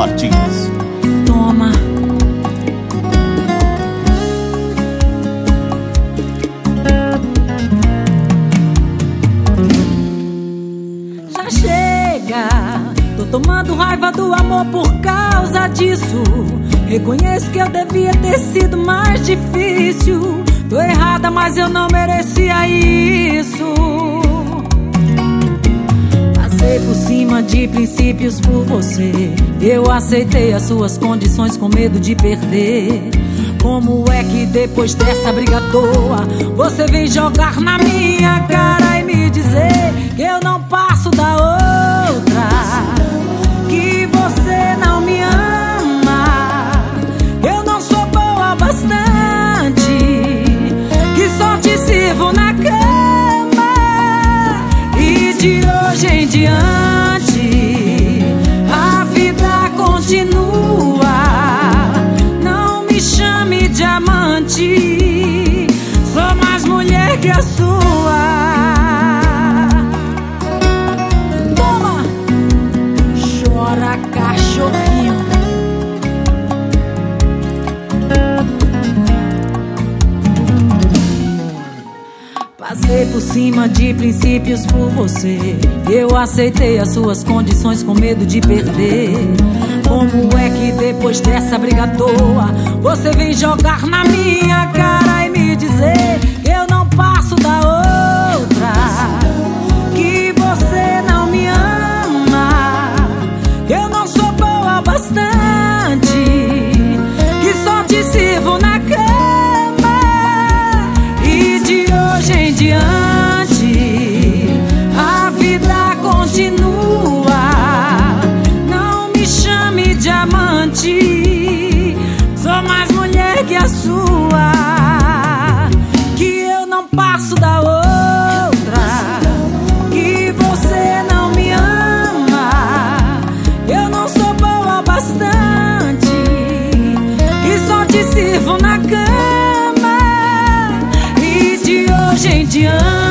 Martins. Toma. Já chega. Tô tomando raiva do amor por causa disso. Reconheço que eu devia ter sido mais difícil. Tô errada, mas eu não merecia isso. De princípios por você. Eu aceitei as suas condições com medo de perder. Como é que depois dessa briga à toa você vem jogar na minha cara a sua. Toma, chora cachorrinho. Passei por cima de princípios por você. Eu aceitei as suas condições com medo de perder. Como é que depois dessa briga à toa você vem jogar na minha cara chame de amante, sou mais mulher que a sua. Que eu não passo da outra, que você não me ama. Eu não sou boa bastante, que só te sirvo na cama. E de hoje em diante